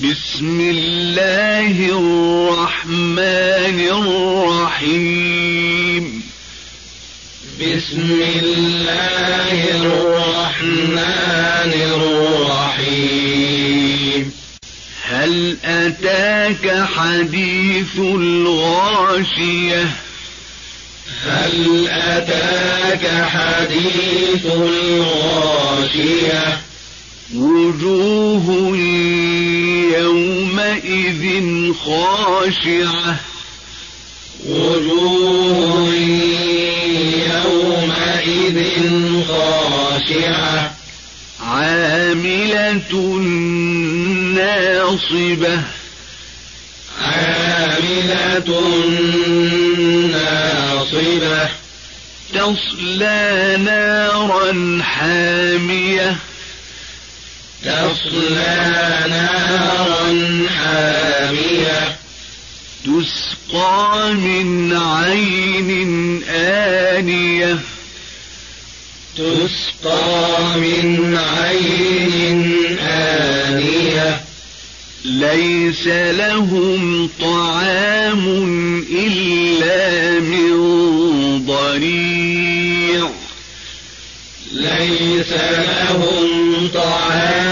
بسم الله الرحمن الرحيم. بسم الله الرحمن الرحيم. هل أتاك حديث الغاشية؟ هل أتاك حديث الغاشية؟ وجوه يومئذ خاشعة. وجوه يومئذ خاشعة. عاملة ناصبة. عاملة ناصبة. تصلى نارا حامية. تصلى نارا حامية. تسقى من عين آنية. تسقى من عين آنية. ليس لهم طعام إلا من ضريع. ليس لهم طعام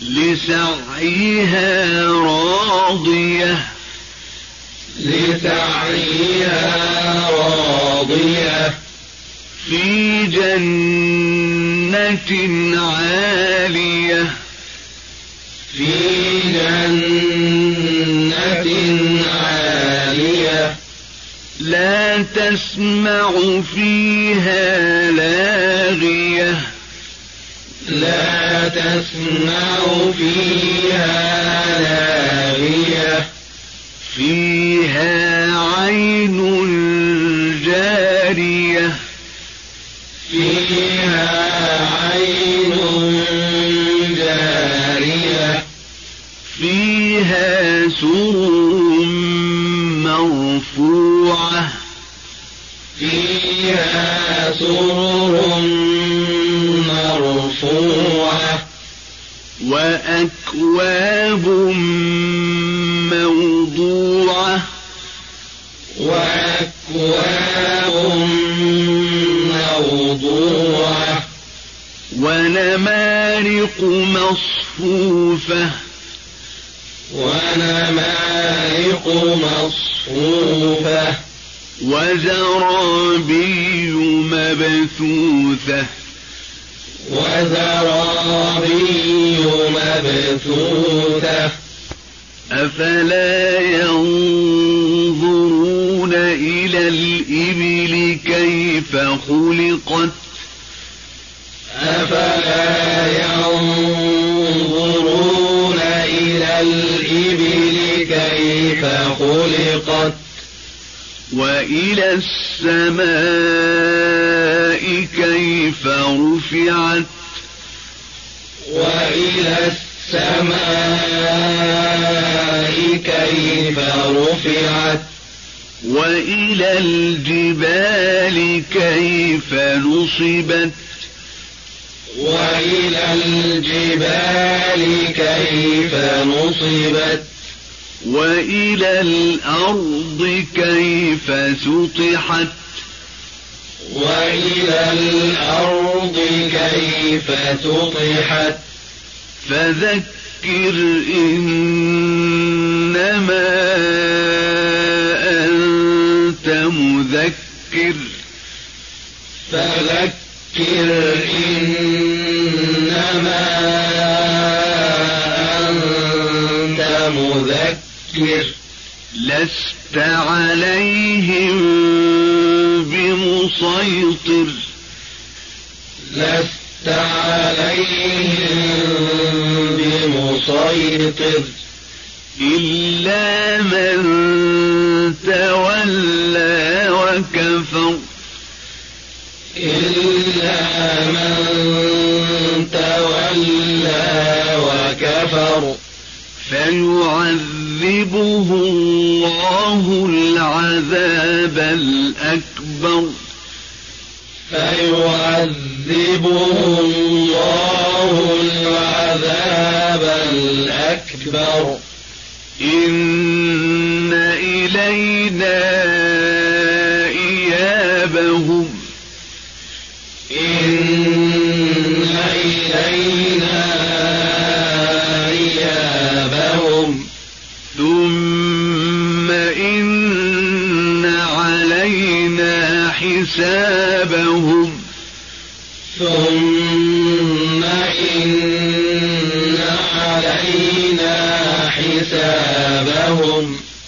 لسعيها راضية لسعيها راضية في جنة عالية في جنة لا تسمع فيها لاغية. لا تسمع فيها لاغية. فيها عين جارية. فيها فيها سرر مرفوعة. فيها سرر مرفوعة. وأكواب موضوعة. وأكواب موضوعة. ونمارق مصفوفة. ونمارق مصفوفة. وزرابي مبثوثة. وزرابي مبثوثة. أفلا ينظرون إلى الإبل كيف خلقت؟ أفلا ينظرون خلقت وإلى السماء كيف رفعت وإلى السماء كيف رفعت وإلى الجبال كيف نصبت وإلى الجبال كيف نصبت وإلى الأرض كيف سطحت؟ وإلى الأرض كيف سطحت؟ فذكر إنما أنت مذكر. فذكر إنما أنت مذكر. لست عليهم بمسيطر. لست عليهم بمسيطر. إلا من تولى وكفر. إلا من تولى وكفر. فيعذبه الله العذاب الأكبر فيعذبه الله العذاب الأكبر إن إلينا حسابهم. ثم إن علينا حسابهم.